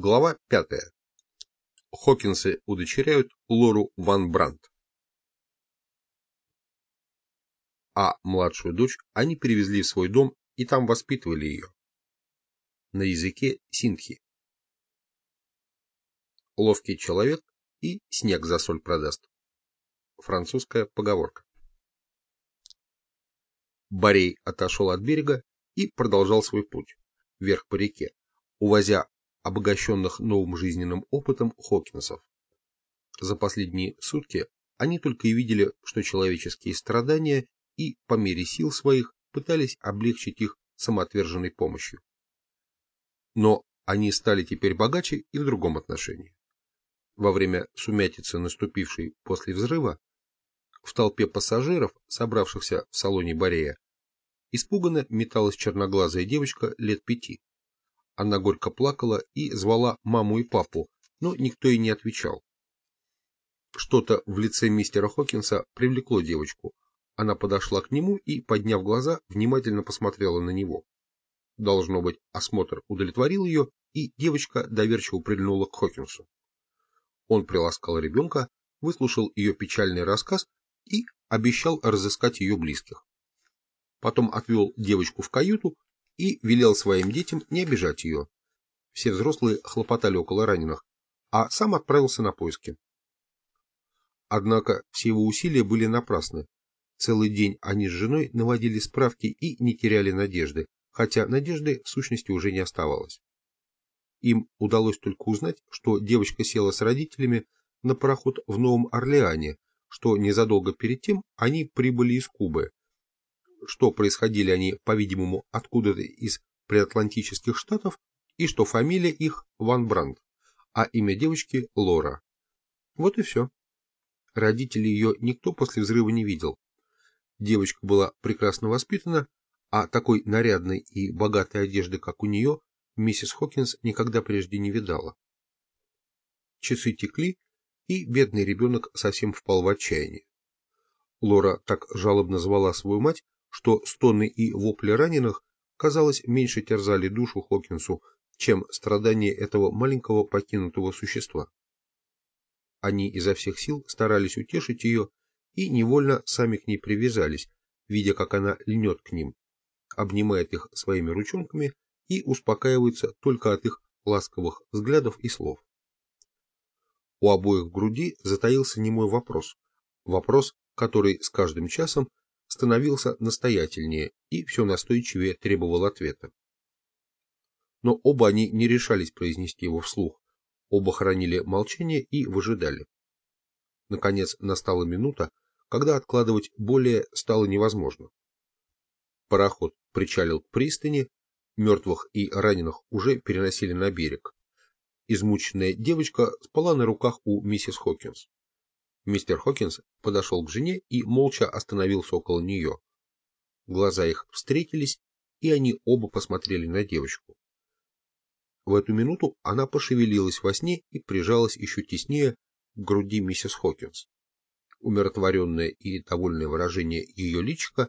Глава пятая. Хокинсы удочеряют Лору Ван Брандт. А младшую дочь они перевезли в свой дом и там воспитывали ее. На языке синхи. Ловкий человек и снег за соль продаст. Французская поговорка. Борей отошел от берега и продолжал свой путь, вверх по реке, увозя обогащенных новым жизненным опытом Хокинсов. За последние сутки они только и видели, что человеческие страдания и, по мере сил своих, пытались облегчить их самоотверженной помощью. Но они стали теперь богаче и в другом отношении. Во время сумятицы, наступившей после взрыва, в толпе пассажиров, собравшихся в салоне Борея, испуганно металась черноглазая девочка лет пяти. Она горько плакала и звала маму и папу, но никто ей не отвечал. Что-то в лице мистера Хокинса привлекло девочку. Она подошла к нему и, подняв глаза, внимательно посмотрела на него. Должно быть, осмотр удовлетворил ее, и девочка доверчиво прильнула к Хокинсу. Он приласкал ребенка, выслушал ее печальный рассказ и обещал разыскать ее близких. Потом отвел девочку в каюту и велел своим детям не обижать ее. Все взрослые хлопотали около раненых, а сам отправился на поиски. Однако все его усилия были напрасны. Целый день они с женой наводили справки и не теряли надежды, хотя надежды в сущности уже не оставалось. Им удалось только узнать, что девочка села с родителями на пароход в Новом Орлеане, что незадолго перед тем они прибыли из Кубы, что происходили они, по-видимому, откуда-то из приатлантических штатов, и что фамилия их Ван Бранд, а имя девочки Лора. Вот и все. Родителей ее никто после взрыва не видел. Девочка была прекрасно воспитана, а такой нарядной и богатой одежды, как у нее, миссис Хокинс никогда прежде не видала. Часы текли, и бедный ребенок совсем впал в отчаяние. Лора так жалобно звала свою мать, что стоны и вопли раненых, казалось, меньше терзали душу Хокинсу, чем страдания этого маленького покинутого существа. Они изо всех сил старались утешить ее и невольно сами к ней привязались, видя, как она льнет к ним, обнимает их своими ручонками и успокаивается только от их ласковых взглядов и слов. У обоих в груди затаился немой вопрос, вопрос, который с каждым часом становился настоятельнее и все настойчивее требовал ответа. Но оба они не решались произнести его вслух, оба хранили молчание и выжидали. Наконец настала минута, когда откладывать более стало невозможно. Пароход причалил к пристани, мертвых и раненых уже переносили на берег. Измученная девочка спала на руках у миссис Хокинс. Мистер Хокинс подошел к жене и молча остановился около нее. Глаза их встретились, и они оба посмотрели на девочку. В эту минуту она пошевелилась во сне и прижалась еще теснее к груди миссис Хокинс. Умиротворенное и довольное выражение ее личика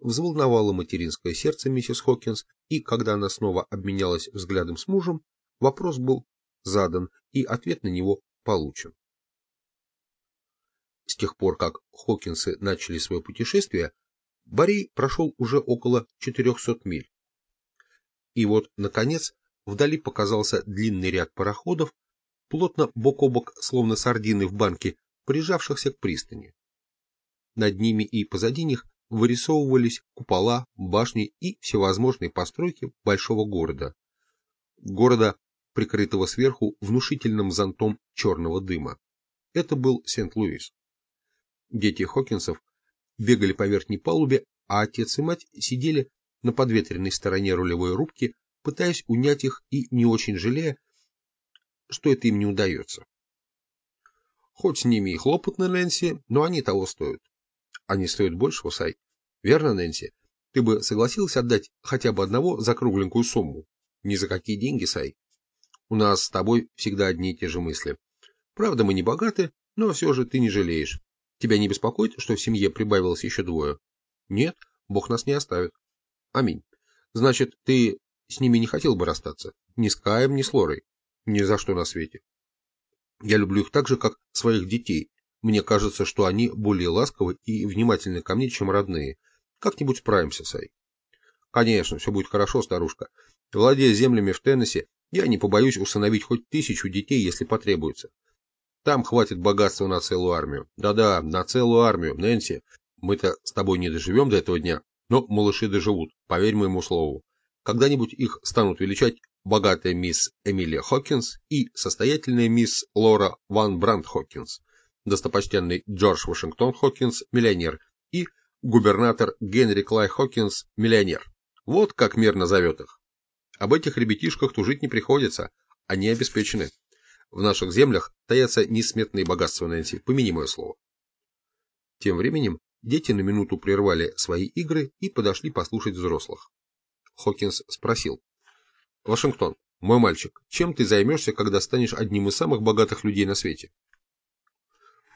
взволновало материнское сердце миссис Хокинс, и когда она снова обменялась взглядом с мужем, вопрос был задан, и ответ на него получен. С тех пор, как Хокинсы начали свое путешествие, Борей прошел уже около 400 миль. И вот, наконец, вдали показался длинный ряд пароходов, плотно бок о бок, словно сардины в банке, прижавшихся к пристани. Над ними и позади них вырисовывались купола, башни и всевозможные постройки большого города. Города, прикрытого сверху внушительным зонтом черного дыма. Это был Сент-Луис. Дети Хокинсов бегали по верхней палубе, а отец и мать сидели на подветренной стороне рулевой рубки, пытаясь унять их и не очень жалея, что это им не удается. Хоть с ними и хлопотно, Нэнси, но они того стоят. Они стоят больше, Сай. Верно, Нэнси? Ты бы согласился отдать хотя бы одного за кругленькую сумму? Ни за какие деньги, Сай. У нас с тобой всегда одни и те же мысли. Правда, мы не богаты, но все же ты не жалеешь. Тебя не беспокоит, что в семье прибавилось еще двое? Нет, Бог нас не оставит. Аминь. Значит, ты с ними не хотел бы расстаться? Ни с Каем, ни с Лорой? Ни за что на свете. Я люблю их так же, как своих детей. Мне кажется, что они более ласковы и внимательны ко мне, чем родные. Как-нибудь справимся, Сай. Конечно, все будет хорошо, старушка. Владея землями в Теннессе, я не побоюсь усыновить хоть тысячу детей, если потребуется. Там хватит богатства на целую армию. Да-да, на целую армию, Нэнси. Мы-то с тобой не доживем до этого дня, но малыши доживут, поверь моему слову. Когда-нибудь их станут величать богатая мисс Эмилия Хокинс и состоятельная мисс Лора Ван Брандт Хокинс, достопочтенный Джордж Вашингтон Хокинс, миллионер, и губернатор Генри Клай Хокинс, миллионер. Вот как мир назовет их. Об этих ребятишках тужить не приходится, они обеспечены. В наших землях таятся несметные богатства, Нэнси, помяни мое слово. Тем временем дети на минуту прервали свои игры и подошли послушать взрослых. Хокинс спросил. «Вашингтон, мой мальчик, чем ты займешься, когда станешь одним из самых богатых людей на свете?»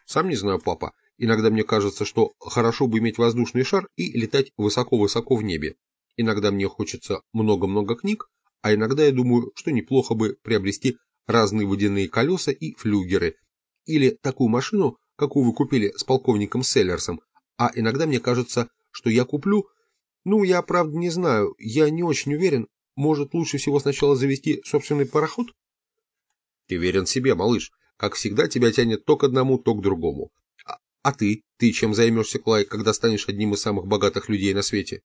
«Сам не знаю, папа. Иногда мне кажется, что хорошо бы иметь воздушный шар и летать высоко-высоко в небе. Иногда мне хочется много-много книг, а иногда я думаю, что неплохо бы приобрести разные водяные колеса и флюгеры, или такую машину, какую вы купили с полковником Селлерсом, а иногда мне кажется, что я куплю... Ну, я правда не знаю, я не очень уверен, может лучше всего сначала завести собственный пароход? Ты верен себе, малыш, как всегда тебя тянет то к одному, то к другому. А, а ты? Ты чем займешься, Клай, когда станешь одним из самых богатых людей на свете?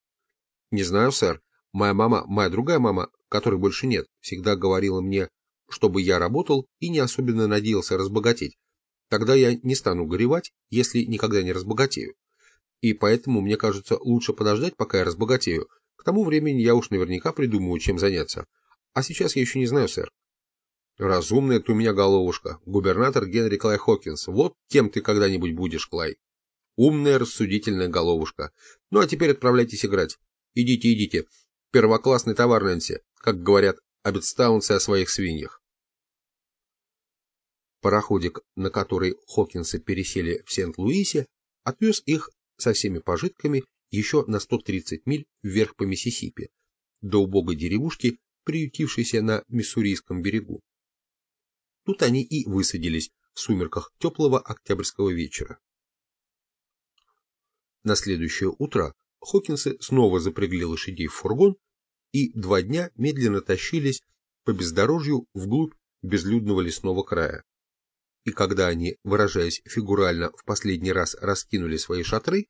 Не знаю, сэр. Моя мама, моя другая мама, которой больше нет, всегда говорила мне, чтобы я работал и не особенно надеялся разбогатеть. Тогда я не стану горевать, если никогда не разбогатею. И поэтому, мне кажется, лучше подождать, пока я разбогатею. К тому времени я уж наверняка придумаю, чем заняться. А сейчас я еще не знаю, сэр. Разумная ты у меня головушка, губернатор Генри Клай Хокинс. Вот кем ты когда-нибудь будешь, Клай. Умная, рассудительная головушка. Ну а теперь отправляйтесь играть. Идите, идите. Первоклассный товар, Нэнси, как говорят обетстаунцы о своих свиньях. Пароходик, на который Хокинсы пересели в Сент-Луисе, отвез их со всеми пожитками еще на 130 миль вверх по Миссисипи, до убогой деревушки, приютившейся на Миссурийском берегу. Тут они и высадились в сумерках теплого октябрьского вечера. На следующее утро Хокинсы снова запрягли лошадей в фургон и два дня медленно тащились по бездорожью вглубь безлюдного лесного края. И когда они, выражаясь фигурально, в последний раз раскинули свои шатры,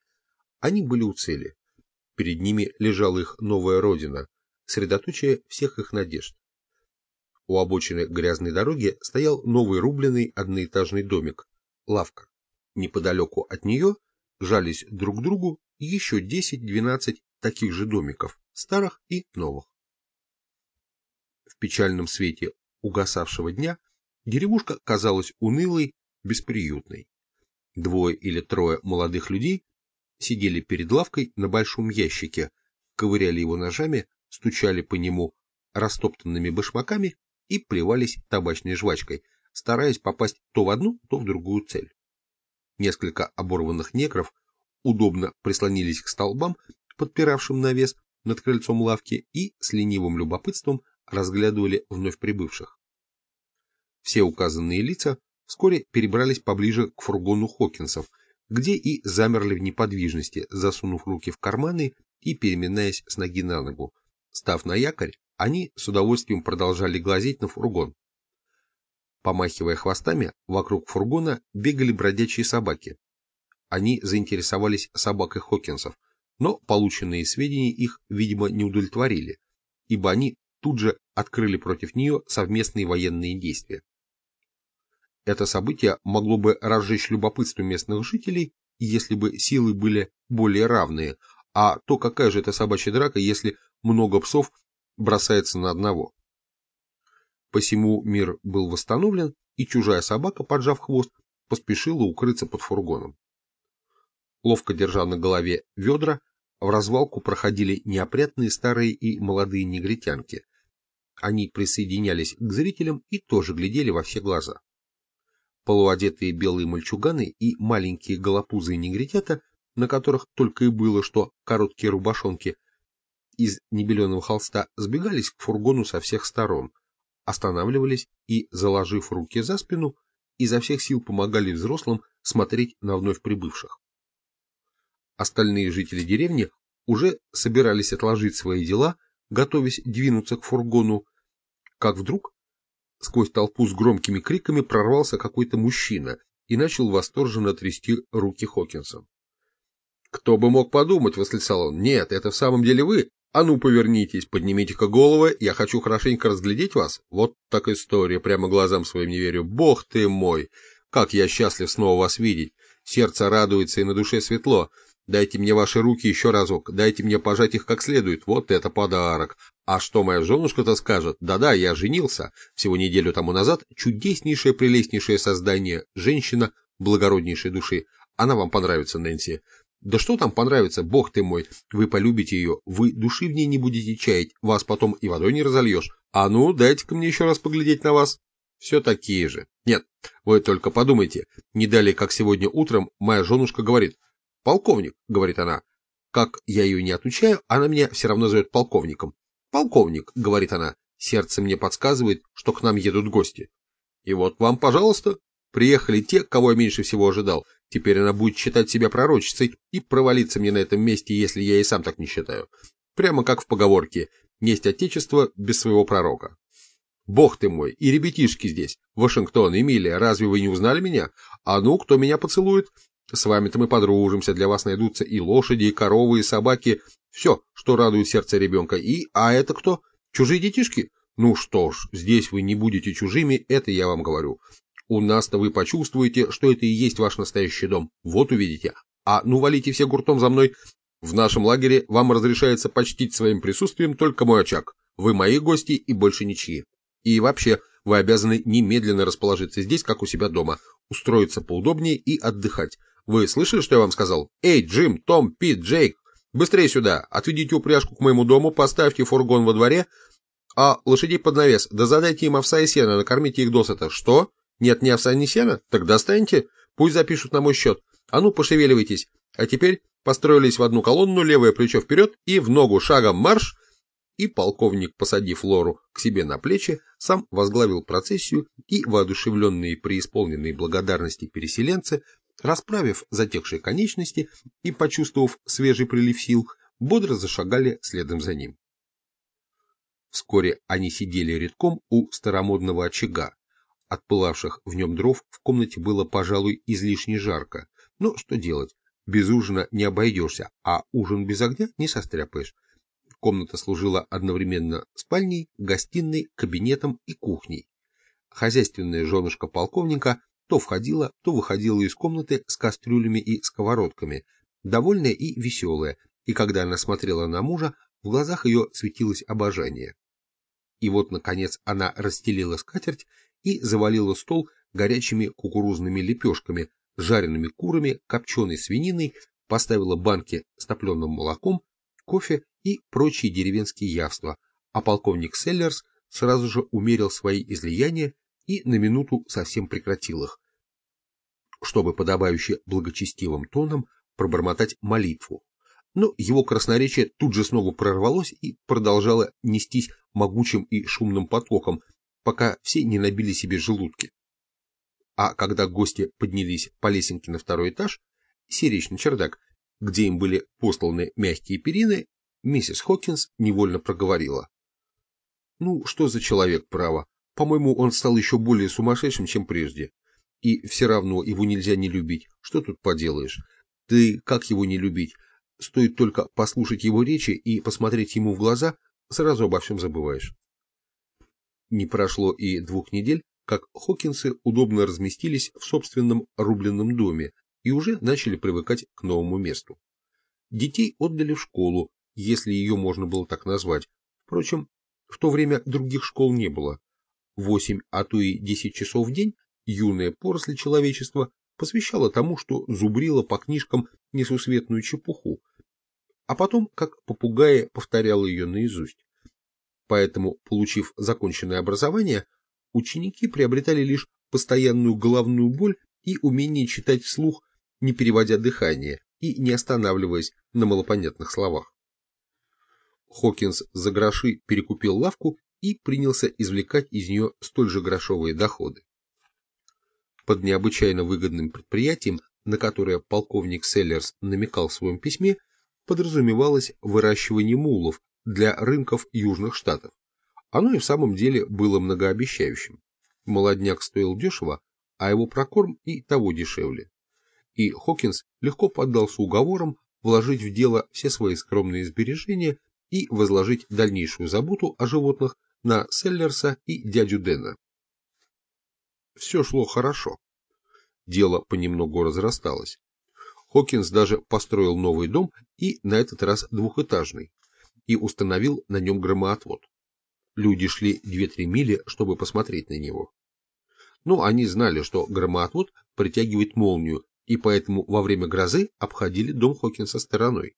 они были у цели. Перед ними лежала их новая родина, средоточие всех их надежд. У обочины грязной дороги стоял новый рубленый одноэтажный домик, лавка. Неподалеку от нее жались друг к другу еще 10-12 таких же домиков, старых и новых. В печальном свете угасавшего дня деревушка казалась унылой, бесприютной. Двое или трое молодых людей сидели перед лавкой на большом ящике, ковыряли его ножами, стучали по нему растоптанными башмаками и плевались табачной жвачкой, стараясь попасть то в одну, то в другую цель. Несколько оборванных негров удобно прислонились к столбам, подпиравшим навес над крыльцом лавки, и с ленивым любопытством разглядывали вновь прибывших. Все указанные лица вскоре перебрались поближе к фургону Хокинсов, где и замерли в неподвижности, засунув руки в карманы и переминаясь с ноги на ногу. Став на якорь, они с удовольствием продолжали глазеть на фургон. Помахивая хвостами, вокруг фургона бегали бродячие собаки, они заинтересовались собакой Хокинсов, но полученные сведения их, видимо, не удовлетворили, ибо они тут же открыли против нее совместные военные действия. Это событие могло бы разжечь любопытство местных жителей, если бы силы были более равные, а то какая же это собачья драка, если много псов бросается на одного. Посему мир был восстановлен, и чужая собака, поджав хвост, поспешила укрыться под фургоном. Ловко держа на голове ведра, в развалку проходили неопрятные старые и молодые негритянки. Они присоединялись к зрителям и тоже глядели во все глаза. Полуодетые белые мальчуганы и маленькие голопузые негритята, на которых только и было что короткие рубашонки, из небеленого холста сбегались к фургону со всех сторон, останавливались и, заложив руки за спину, изо всех сил помогали взрослым смотреть на вновь прибывших. Остальные жители деревни уже собирались отложить свои дела, готовясь двинуться к фургону, как вдруг сквозь толпу с громкими криками прорвался какой-то мужчина и начал восторженно трясти руки Хокинса. «Кто бы мог подумать!» — восклицал он. «Нет, это в самом деле вы! А ну, повернитесь, поднимите-ка головы, я хочу хорошенько разглядеть вас. Вот так история, прямо глазам своим не верю. Бог ты мой! Как я счастлив снова вас видеть! Сердце радуется и на душе светло. Дайте мне ваши руки еще разок, дайте мне пожать их как следует, вот это подарок. А что моя женушка-то скажет? Да-да, я женился. Всего неделю тому назад чудеснейшее, прелестнейшее создание, женщина благороднейшей души. Она вам понравится, Нэнси. Да что там понравится, бог ты мой, вы полюбите ее, вы души в ней не будете чаять, вас потом и водой не разольешь. А ну, дайте-ка мне еще раз поглядеть на вас. Все такие же. Нет, вы только подумайте, не далее, как сегодня утром, моя женушка говорит, «Полковник», — говорит она, как я ее не отучаю, она меня все равно зовет полковником. «Полковник», — говорит она, сердце мне подсказывает, что к нам едут гости. И вот вам, пожалуйста, приехали те, кого я меньше всего ожидал, Теперь она будет считать себя пророчицей и провалиться мне на этом месте, если я и сам так не считаю. Прямо как в поговорке «Несть отечество без своего пророка». Бог ты мой, и ребятишки здесь. Вашингтон, Эмилия, разве вы не узнали меня? А ну, кто меня поцелует? С вами-то мы подружимся, для вас найдутся и лошади, и коровы, и собаки. Все, что радует сердце ребенка. И, а это кто? Чужие детишки? Ну что ж, здесь вы не будете чужими, это я вам говорю. У нас-то вы почувствуете, что это и есть ваш настоящий дом. Вот увидите. А ну валите все гуртом за мной. В нашем лагере вам разрешается почтить своим присутствием только мой очаг. Вы мои гости и больше ничьи. И вообще, вы обязаны немедленно расположиться здесь, как у себя дома, устроиться поудобнее и отдыхать. Вы слышали, что я вам сказал? Эй, Джим, Том, Пит, Джейк, быстрее сюда, отведите упряжку к моему дому, поставьте фургон во дворе, а лошадей под навес, да задайте им овса и сена, накормите их досыта. Что? Нет ни овса, ни сена? Так достаньте, пусть запишут на мой счет. А ну, пошевеливайтесь. А теперь построились в одну колонну, левое плечо вперед и в ногу шагом марш. И полковник, посадив Лору к себе на плечи, сам возглавил процессию, и воодушевленные преисполненные благодарности переселенцы, расправив затекшие конечности и почувствовав свежий прилив сил, бодро зашагали следом за ним. Вскоре они сидели редком у старомодного очага, от пылавших в нем дров в комнате было, пожалуй, излишне жарко. Но что делать? Без ужина не обойдешься, а ужин без огня не состряпаешь. Комната служила одновременно спальней, гостиной, кабинетом и кухней. Хозяйственная женушка полковника то входила, то выходила из комнаты с кастрюлями и сковородками, довольная и веселая, и когда она смотрела на мужа, в глазах ее светилось обожание. И вот, наконец, она расстелила скатерть и завалила стол горячими кукурузными лепешками, жареными курами, копченой свининой, поставила банки с топленым молоком, кофе и прочие деревенские явства, а полковник Селлерс сразу же умерил свои излияния и на минуту совсем прекратил их, чтобы подобающе благочестивым тоном пробормотать молитву. Но его красноречие тут же снова прорвалось и продолжало нестись могучим и шумным потоком, пока все не набили себе желудки. А когда гости поднялись по лесенке на второй этаж, сиречь на чердак, где им были посланы мягкие перины, миссис Хокинс невольно проговорила. «Ну, что за человек, право? По-моему, он стал еще более сумасшедшим, чем прежде. И все равно его нельзя не любить. Что тут поделаешь? Ты как его не любить? Стоит только послушать его речи и посмотреть ему в глаза, сразу обо всем забываешь». Не прошло и двух недель, как Хокинсы удобно разместились в собственном рубленном доме и уже начали привыкать к новому месту. Детей отдали в школу, если ее можно было так назвать. Впрочем, в то время других школ не было. Восемь, а то и десять часов в день юная поросль человечества посвящала тому, что зубрила по книжкам несусветную чепуху, а потом, как попугая, повторяла ее наизусть. Поэтому, получив законченное образование, ученики приобретали лишь постоянную головную боль и умение читать вслух, не переводя дыхание и не останавливаясь на малопонятных словах. Хокинс за гроши перекупил лавку и принялся извлекать из нее столь же грошовые доходы. Под необычайно выгодным предприятием, на которое полковник Селлерс намекал в своем письме, подразумевалось выращивание мулов для рынков Южных Штатов. Оно и в самом деле было многообещающим. Молодняк стоил дешево, а его прокорм и того дешевле. И Хокинс легко поддался уговорам вложить в дело все свои скромные сбережения и возложить дальнейшую заботу о животных на Селлерса и дядю Дэна. Все шло хорошо. Дело понемногу разрасталось. Хокинс даже построил новый дом и на этот раз двухэтажный, и установил на нем громоотвод. Люди шли 2-3 мили, чтобы посмотреть на него. Но они знали, что громоотвод притягивает молнию, и поэтому во время грозы обходили дом Хокинса стороной.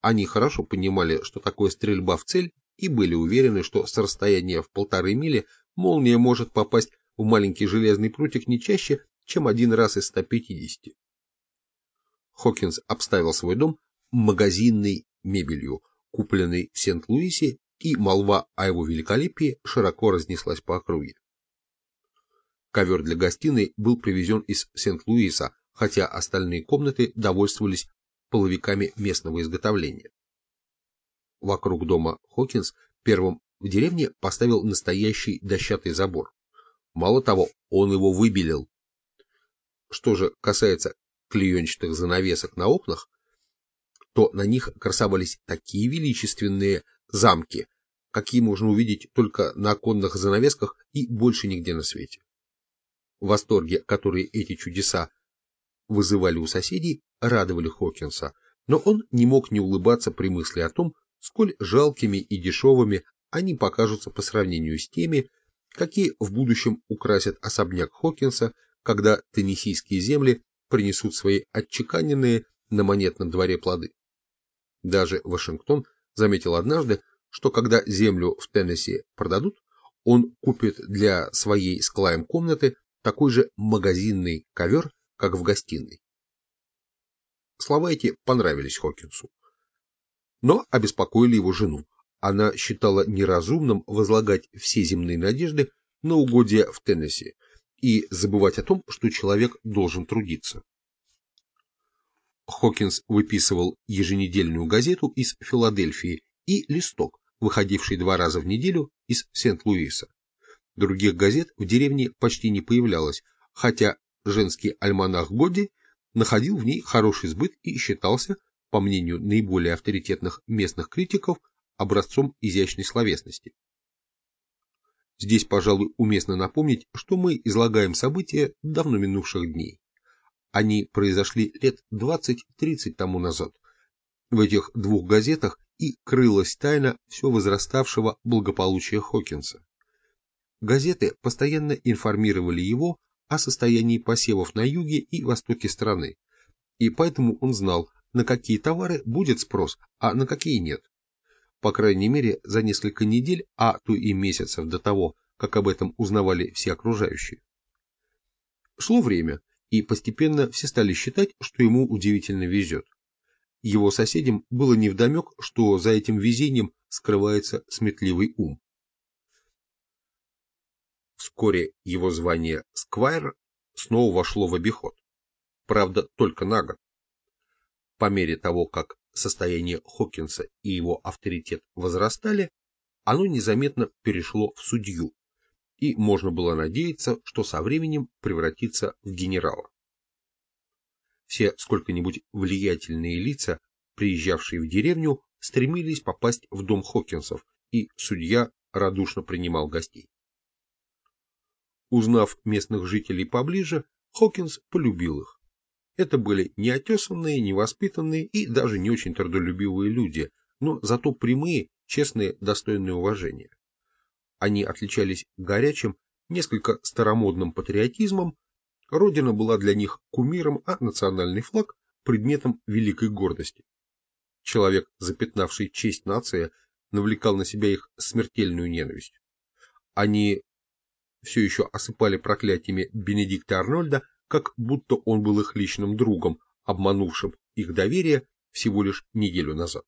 Они хорошо понимали, что такое стрельба в цель, и были уверены, что с расстояния в полторы мили молния может попасть в маленький железный прутик не чаще, чем один раз из 150. Хокинс обставил свой дом магазинной мебелью, купленной в Сент-Луисе, и молва о его великолепии широко разнеслась по округе. Ковер для гостиной был привезен из Сент-Луиса, хотя остальные комнаты довольствовались половиками местного изготовления. Вокруг дома Хокинс первым в деревне поставил настоящий дощатый забор. Мало того, он его выбелил. Что же касается клеенчатых занавесок на окнах, то на них красовались такие величественные замки, какие можно увидеть только на оконных занавесках и больше нигде на свете. В восторге, которые эти чудеса вызывали у соседей, радовали Хокинса, но он не мог не улыбаться при мысли о том, сколь жалкими и дешевыми они покажутся по сравнению с теми, какие в будущем украсят особняк Хокинса, когда теннисийские земли принесут свои отчеканенные на монетном дворе плоды. Даже Вашингтон заметил однажды, что когда землю в Теннесси продадут, он купит для своей с Клаем комнаты такой же магазинный ковер, как в гостиной. Слова эти понравились Хокинсу. Но обеспокоили его жену. Она считала неразумным возлагать все земные надежды на угодья в Теннесси и забывать о том, что человек должен трудиться. Хокинс выписывал еженедельную газету из Филадельфии и листок, выходивший два раза в неделю из Сент-Луиса. Других газет в деревне почти не появлялось, хотя женский альманах Годди находил в ней хороший сбыт и считался, по мнению наиболее авторитетных местных критиков, образцом изящной словесности. Здесь, пожалуй, уместно напомнить, что мы излагаем события давно минувших дней. Они произошли лет 20-30 тому назад. В этих двух газетах и крылась тайна все возраставшего благополучия Хокинса. Газеты постоянно информировали его о состоянии посевов на юге и востоке страны, и поэтому он знал, на какие товары будет спрос, а на какие нет. По крайней мере, за несколько недель, а то и месяцев до того, как об этом узнавали все окружающие. Шло время, и постепенно все стали считать, что ему удивительно везет. Его соседям было невдомек, что за этим везением скрывается сметливый ум. Вскоре его звание Сквайр снова вошло в обиход. Правда, только на год. По мере того, как состояние Хокинса и его авторитет возрастали, оно незаметно перешло в судью, и можно было надеяться, что со временем превратится в генерала. Все сколько-нибудь влиятельные лица, приезжавшие в деревню, стремились попасть в дом Хокинсов, и судья радушно принимал гостей. Узнав местных жителей поближе, Хокинс полюбил их. Это были неотесанные, невоспитанные и даже не очень трудолюбивые люди, но зато прямые, честные, достойные уважения. Они отличались горячим, несколько старомодным патриотизмом, родина была для них кумиром, а национальный флаг – предметом великой гордости. Человек, запятнавший честь нации, навлекал на себя их смертельную ненависть. Они все еще осыпали проклятиями Бенедикта Арнольда, как будто он был их личным другом, обманувшим их доверие всего лишь неделю назад.